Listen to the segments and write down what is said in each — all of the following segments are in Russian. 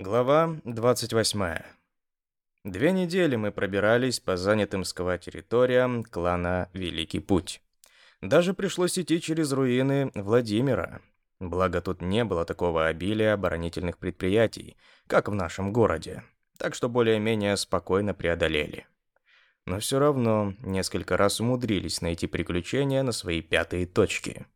Глава 28. Две недели мы пробирались по занятым сква территориям клана Великий Путь. Даже пришлось идти через руины Владимира. Благо тут не было такого обилия оборонительных предприятий, как в нашем городе, так что более-менее спокойно преодолели. Но все равно несколько раз умудрились найти приключения на свои пятые точки.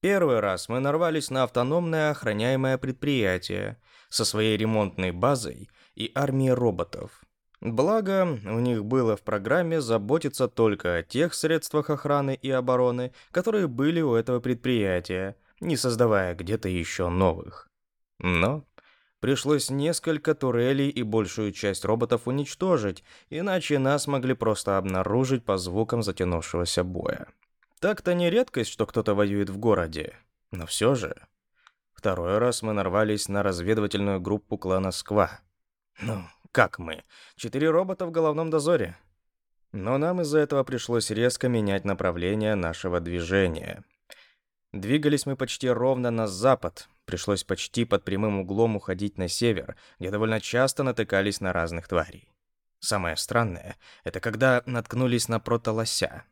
Первый раз мы нарвались на автономное охраняемое предприятие – со своей ремонтной базой и армией роботов. Благо, у них было в программе заботиться только о тех средствах охраны и обороны, которые были у этого предприятия, не создавая где-то еще новых. Но пришлось несколько турелей и большую часть роботов уничтожить, иначе нас могли просто обнаружить по звукам затянувшегося боя. Так-то не редкость, что кто-то воюет в городе, но все же Второй раз мы нарвались на разведывательную группу клана Сква. Ну, как мы? Четыре робота в головном дозоре. Но нам из-за этого пришлось резко менять направление нашего движения. Двигались мы почти ровно на запад, пришлось почти под прямым углом уходить на север, где довольно часто натыкались на разных тварей. Самое странное — это когда наткнулись на протолося.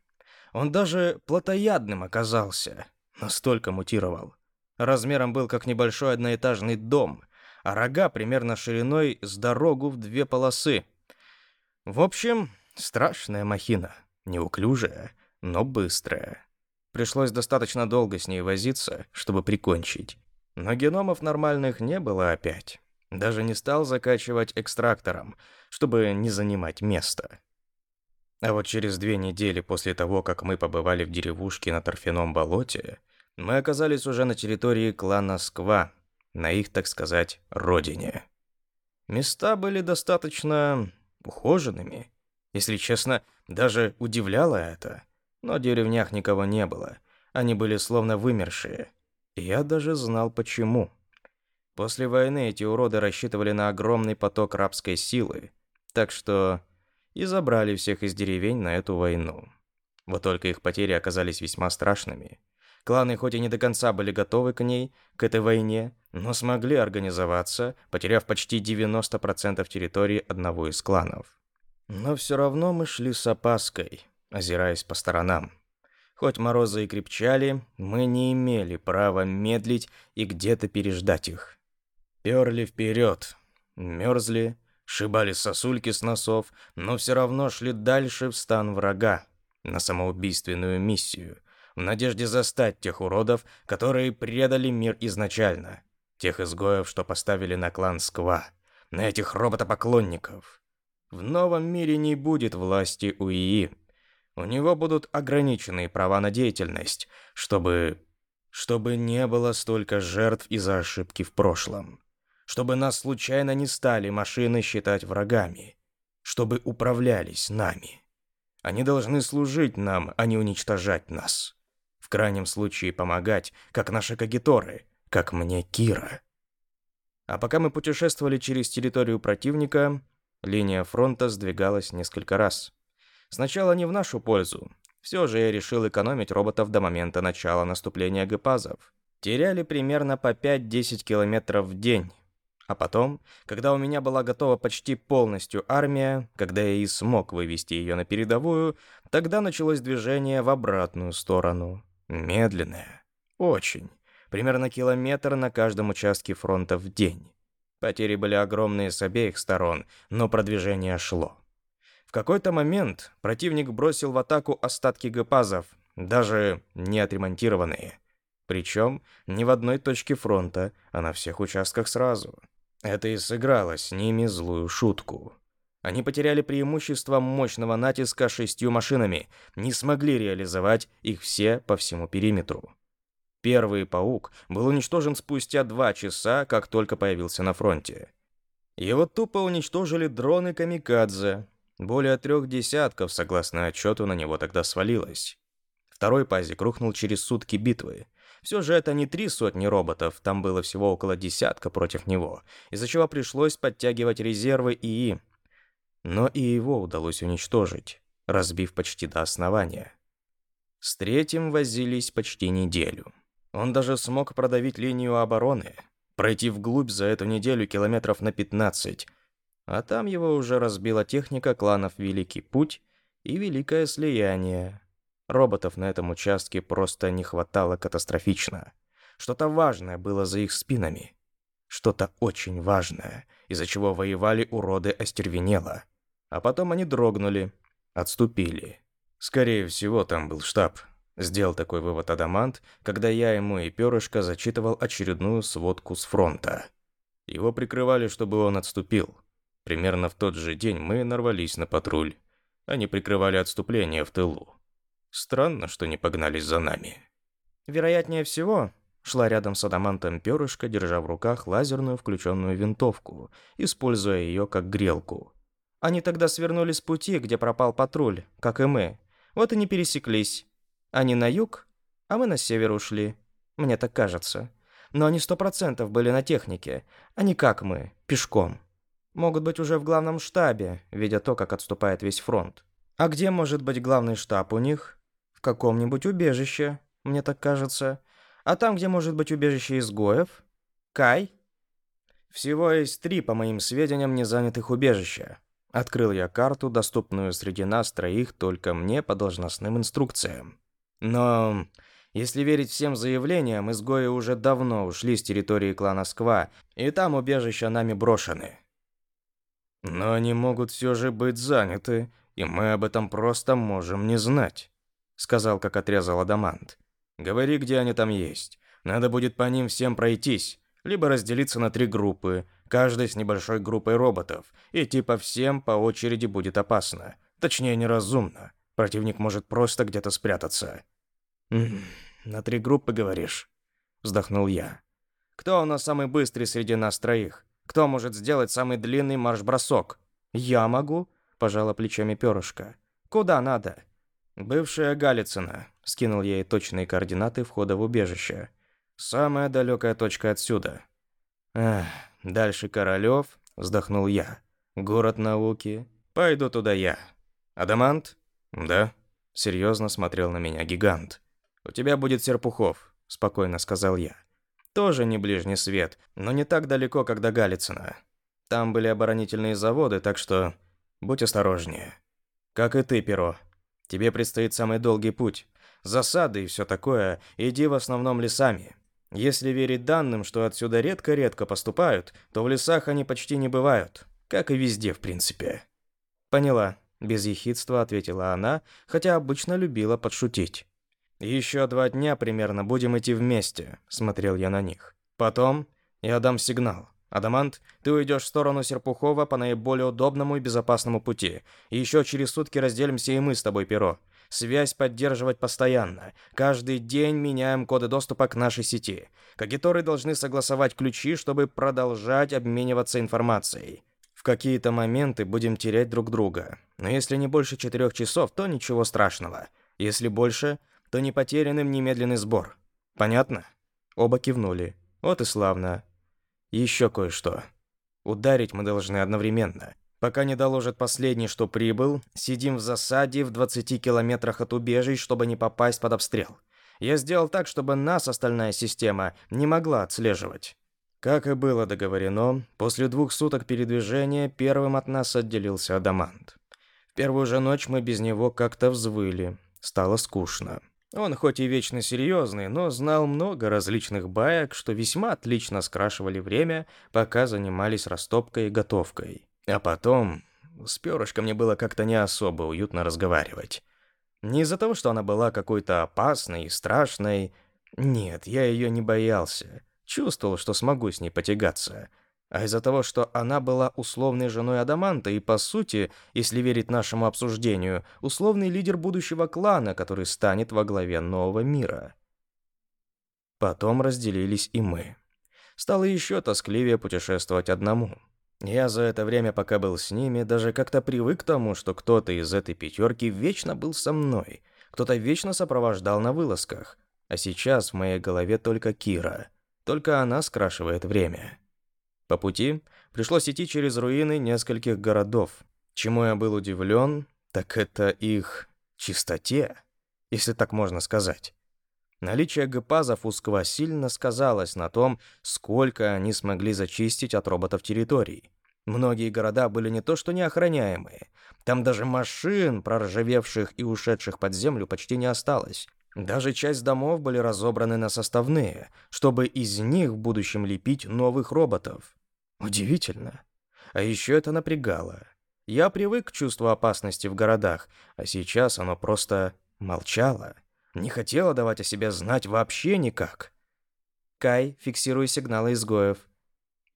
Он даже плотоядным оказался, настолько мутировал. Размером был как небольшой одноэтажный дом, а рога примерно шириной с дорогу в две полосы. В общем, страшная махина, неуклюжая, но быстрая. Пришлось достаточно долго с ней возиться, чтобы прикончить. Но геномов нормальных не было опять. Даже не стал закачивать экстрактором, чтобы не занимать место. А вот через две недели после того, как мы побывали в деревушке на торфяном болоте, мы оказались уже на территории клана Сква, на их, так сказать, родине. Места были достаточно ухоженными. Если честно, даже удивляло это. Но в деревнях никого не было. Они были словно вымершие. И я даже знал почему. После войны эти уроды рассчитывали на огромный поток рабской силы. Так что и забрали всех из деревень на эту войну. Вот только их потери оказались весьма страшными. Кланы хоть и не до конца были готовы к ней, к этой войне, но смогли организоваться, потеряв почти 90% территории одного из кланов. Но все равно мы шли с опаской, озираясь по сторонам. Хоть морозы и крепчали, мы не имели права медлить и где-то переждать их. Перли вперед, мерзли, шибали сосульки с носов, но все равно шли дальше в стан врага, на самоубийственную миссию — в надежде застать тех уродов, которые предали мир изначально, тех изгоев, что поставили на клан Сква, на этих роботопоклонников. В новом мире не будет власти у ИИ. У него будут ограниченные права на деятельность, чтобы... чтобы не было столько жертв из-за ошибки в прошлом. Чтобы нас случайно не стали машины считать врагами. Чтобы управлялись нами. Они должны служить нам, а не уничтожать нас. В крайнем случае помогать, как наши кагиторы, как мне Кира. А пока мы путешествовали через территорию противника, линия фронта сдвигалась несколько раз. Сначала не в нашу пользу. Все же я решил экономить роботов до момента начала наступления гепазов. Теряли примерно по 5-10 километров в день. А потом, когда у меня была готова почти полностью армия, когда я и смог вывести ее на передовую, тогда началось движение в обратную сторону. Медленная. Очень. Примерно километр на каждом участке фронта в день. Потери были огромные с обеих сторон, но продвижение шло. В какой-то момент противник бросил в атаку остатки гепазов, даже не отремонтированные. Причем не в одной точке фронта, а на всех участках сразу. Это и сыграло с ними злую шутку. Они потеряли преимущество мощного натиска шестью машинами, не смогли реализовать их все по всему периметру. Первый паук был уничтожен спустя два часа, как только появился на фронте. Его тупо уничтожили дроны «Камикадзе». Более трех десятков, согласно отчету, на него тогда свалилось. Второй пазик рухнул через сутки битвы. Все же это не три сотни роботов, там было всего около десятка против него, из-за чего пришлось подтягивать резервы ИИ, но и его удалось уничтожить, разбив почти до основания. С третьим возились почти неделю. Он даже смог продавить линию обороны. пройти вглубь за эту неделю километров на 15. А там его уже разбила техника кланов Великий Путь и Великое Слияние. Роботов на этом участке просто не хватало катастрофично. Что-то важное было за их спинами. Что-то очень важное, из-за чего воевали уроды остервенело. А потом они дрогнули, отступили. Скорее всего, там был штаб. Сделал такой вывод Адамант, когда я ему и Перышко зачитывал очередную сводку с фронта. Его прикрывали, чтобы он отступил. Примерно в тот же день мы нарвались на патруль. Они прикрывали отступление в тылу. Странно, что не погнались за нами. Вероятнее всего, шла рядом с Адамантом Перышко, держа в руках лазерную включенную винтовку, используя ее как грелку. Они тогда свернули с пути, где пропал патруль, как и мы. Вот и не пересеклись. Они на юг, а мы на север ушли. Мне так кажется. Но они сто процентов были на технике, а не как мы, пешком. Могут быть уже в главном штабе, видя то, как отступает весь фронт. А где может быть главный штаб у них? В каком-нибудь убежище, мне так кажется. А там, где может быть убежище изгоев? Кай? Всего есть три, по моим сведениям, незанятых убежища. Открыл я карту, доступную среди нас троих только мне по должностным инструкциям. Но, если верить всем заявлениям, изгои уже давно ушли с территории клана Сква, и там убежища нами брошены. Но они могут все же быть заняты, и мы об этом просто можем не знать, сказал, как отрезал Адамант. Говори, где они там есть. Надо будет по ним всем пройтись, либо разделиться на три группы, каждой с небольшой группой роботов, и типа всем по очереди будет опасно. Точнее, неразумно. Противник может просто где-то спрятаться. «На три группы, говоришь?» Вздохнул я. «Кто у нас самый быстрый среди нас троих? Кто может сделать самый длинный марш-бросок?» «Я могу», — пожала плечами перышко. «Куда надо?» «Бывшая Галицина», — скинул ей точные координаты входа в убежище. «Самая далекая точка отсюда». «Эх, дальше Королёв», — вздохнул я. «Город науки. Пойду туда я. Адамант?» «Да?» — серьезно смотрел на меня гигант. «У тебя будет Серпухов», — спокойно сказал я. «Тоже не ближний свет, но не так далеко, как до Галицина. Там были оборонительные заводы, так что будь осторожнее. Как и ты, Перо. Тебе предстоит самый долгий путь. Засады и все такое, иди в основном лесами. Если верить данным, что отсюда редко-редко поступают, то в лесах они почти не бывают, как и везде, в принципе». «Поняла», без ехидства ответила она, хотя обычно любила подшутить. «Еще два дня примерно будем идти вместе», — смотрел я на них. «Потом я дам сигнал. Адамант, ты уйдешь в сторону Серпухова по наиболее удобному и безопасному пути. И еще через сутки разделимся и мы с тобой, Перо. Связь поддерживать постоянно. Каждый день меняем коды доступа к нашей сети. Кагиторы должны согласовать ключи, чтобы продолжать обмениваться информацией. В какие-то моменты будем терять друг друга. Но если не больше четырех часов, то ничего страшного. Если больше, то не потерянным немедленный сбор. Понятно? Оба кивнули. Вот и славно. Еще кое-что. Ударить мы должны одновременно. Пока не доложат последний, что прибыл, сидим в засаде в 20 километрах от убежищ, чтобы не попасть под обстрел. Я сделал так, чтобы нас остальная система не могла отслеживать. Как и было договорено, после двух суток передвижения первым от нас отделился Адамант. В первую же ночь мы без него как-то взвыли. Стало скучно. Он хоть и вечно серьезный, но знал много различных баек, что весьма отлично скрашивали время, пока занимались растопкой и готовкой. А потом с перышком мне было как-то не особо уютно разговаривать. Не из-за того, что она была какой-то опасной и страшной. Нет, я ее не боялся. Чувствовал, что смогу с ней потягаться. А из-за того, что она была условной женой Адаманта и, по сути, если верить нашему обсуждению, условный лидер будущего клана, который станет во главе нового мира. Потом разделились и мы. Стало еще тоскливее путешествовать одному. Я за это время, пока был с ними, даже как-то привык к тому, что кто-то из этой пятерки вечно был со мной, кто-то вечно сопровождал на вылазках, а сейчас в моей голове только Кира — только она скрашивает время. По пути пришлось идти через руины нескольких городов. Чему я был удивлен, так это их чистоте, если так можно сказать. Наличие гпазов узкого сильно сказалось на том, сколько они смогли зачистить от роботов территорий. Многие города были не то что неохраняемые, там даже машин, проржавевших и ушедших под землю, почти не осталось. Даже часть домов были разобраны на составные, чтобы из них в будущем лепить новых роботов. Удивительно. А еще это напрягало. Я привык к чувству опасности в городах, а сейчас оно просто молчало. Не хотела давать о себе знать вообще никак. Кай, фиксируя сигналы изгоев.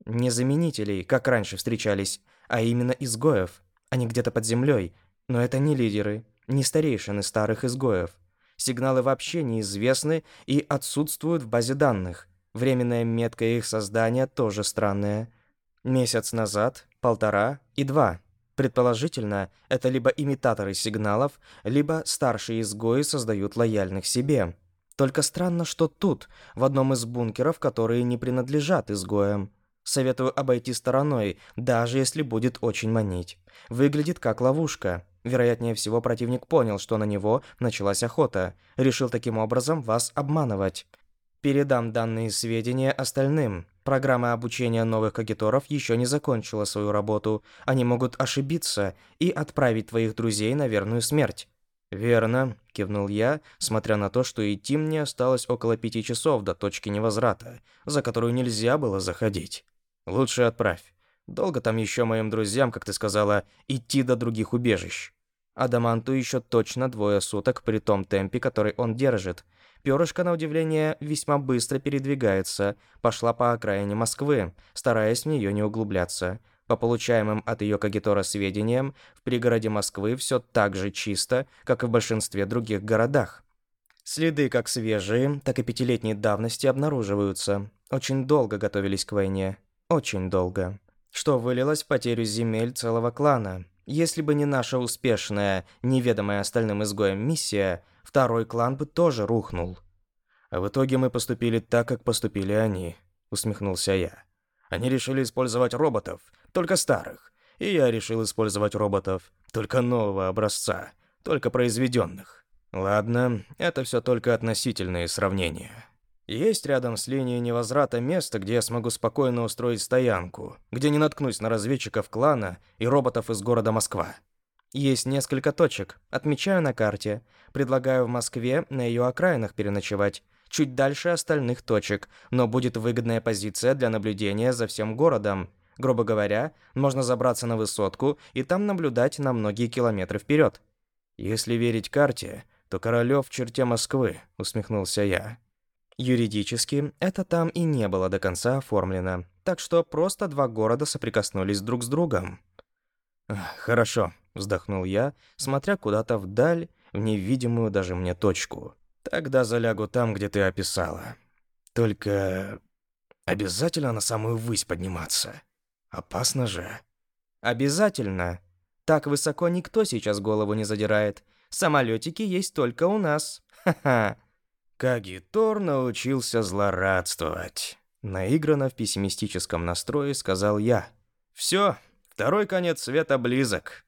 Не заменителей, как раньше встречались, а именно изгоев. Они где-то под землей, но это не лидеры, не старейшины старых изгоев. Сигналы вообще неизвестны и отсутствуют в базе данных. Временная метка их создания тоже странная. Месяц назад, полтора и два. Предположительно, это либо имитаторы сигналов, либо старшие изгои создают лояльных себе. Только странно, что тут, в одном из бункеров, которые не принадлежат изгоям. Советую обойти стороной, даже если будет очень манить. Выглядит как ловушка. Вероятнее всего, противник понял, что на него началась охота. Решил таким образом вас обманывать. Передам данные сведения остальным. Программа обучения новых кагиторов еще не закончила свою работу. Они могут ошибиться и отправить твоих друзей на верную смерть. «Верно», — кивнул я, смотря на то, что идти мне осталось около пяти часов до точки невозврата, за которую нельзя было заходить. «Лучше отправь. Долго там еще моим друзьям, как ты сказала, идти до других убежищ. Адаманту еще точно двое суток при том темпе, который он держит, Перышко, на удивление, весьма быстро передвигается, пошла по окраине Москвы, стараясь в нее не углубляться. По получаемым от ее кагитора сведениям, в пригороде Москвы все так же чисто, как и в большинстве других городах. Следы как свежие, так и пятилетней давности обнаруживаются. Очень долго готовились к войне. Очень долго. Что вылилось в потерю земель целого клана. Если бы не наша успешная, неведомая остальным изгоем миссия, второй клан бы тоже рухнул. А в итоге мы поступили так, как поступили они, усмехнулся я. Они решили использовать роботов, только старых. И я решил использовать роботов, только нового образца, только произведенных. Ладно, это все только относительные сравнения. Есть рядом с линией невозврата место, где я смогу спокойно устроить стоянку, где не наткнусь на разведчиков клана и роботов из города Москва. Есть несколько точек. Отмечаю на карте. Предлагаю в Москве на ее окраинах переночевать. Чуть дальше остальных точек, но будет выгодная позиция для наблюдения за всем городом. Грубо говоря, можно забраться на высотку и там наблюдать на многие километры вперед. Если верить карте, то Королёв в черте Москвы, усмехнулся я. Юридически это там и не было до конца оформлено, так что просто два города соприкоснулись друг с другом. Хорошо, вздохнул я, смотря куда-то вдаль, в невидимую даже мне точку. Тогда залягу там, где ты описала. Только обязательно на самую высь подниматься. Опасно же. Обязательно. Так высоко никто сейчас голову не задирает. Самолетики есть только у нас. Ха-ха. Кагитор научился злорадствовать. Наигранно в пессимистическом настрое сказал я. Все, второй конец света близок.